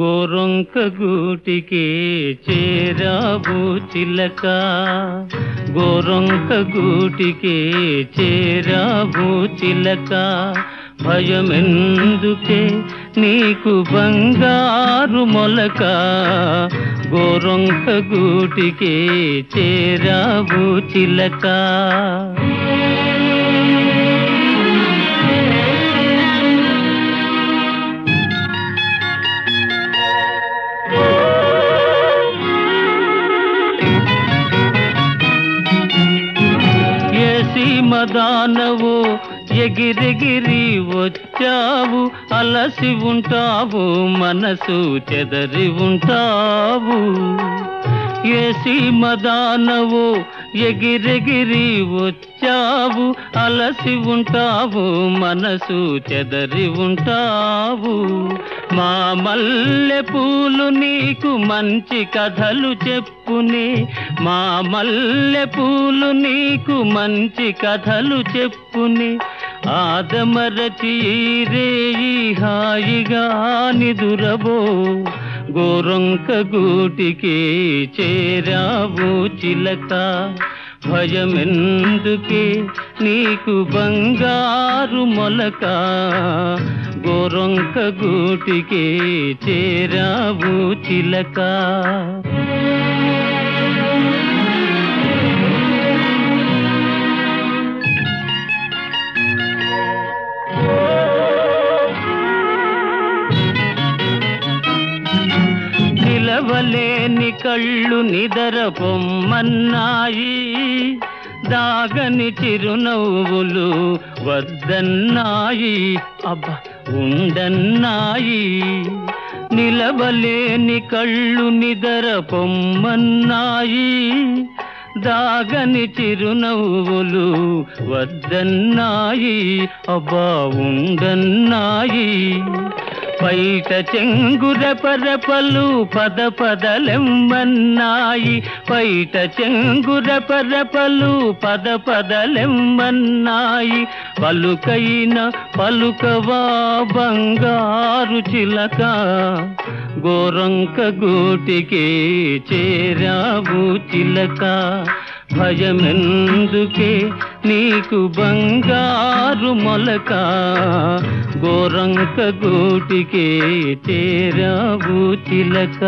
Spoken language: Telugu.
గోరొంక గూటికి చేరావు చిలక. గోరొంక గూటికి చేరావు చిలక. భయమెందుకే నీకు బంగారు మొలక. గోరొంక గూటికి చేరావు చిలక. సీమదానవు ఎగిరెగిరి వచ్చావు అలసి ఉంటావు మనసు చెదరి ఉంటావు. ఏ సీమదానవు ఎగిరెగిరి వచ్చావు అలసి ఉంటావు మనసు చెదరి ఉంటావు. మా మల్లె పూలు నీకు మంచి కథలు చెప్పుని మా మల్లె పూలు నీకు మంచి కథలు చెప్పుని. ఆదమరచి రేయి హాయిగా నిదురబో గోరొంక గూటికి చేరావు చిలక. భయమెందుకే నీకు బంగారు మొలక. గోరొంక గూటికి చేరావు చిలక. నిలవలేని కళ్ళు నిదర పొమ్మన్నాయి దాగని చిరునవ్వులు వద్దన్నాయి. అబ్బ ఉండన్నాయి. నిలవలేని కళ్ళు నిదర పొమ్మన్నాయి దాగని చిరునవ్వులు వద్దన్నాయి. అబ్బా ఉండన్నాయి. పైట చెంగుర పరపలు పద పదలెమ్మన్నాయి. పైట చెంగుర పరపలు పద పదలెమ్మన్నాయి. పలుకైన పలుకవా బంగారు చిలక గోరంక గూటికి చేరావు చిలక. భయమెందుకే నీకు బంగారు మొలక? గోరంక గూటికి చేరావు చిలక.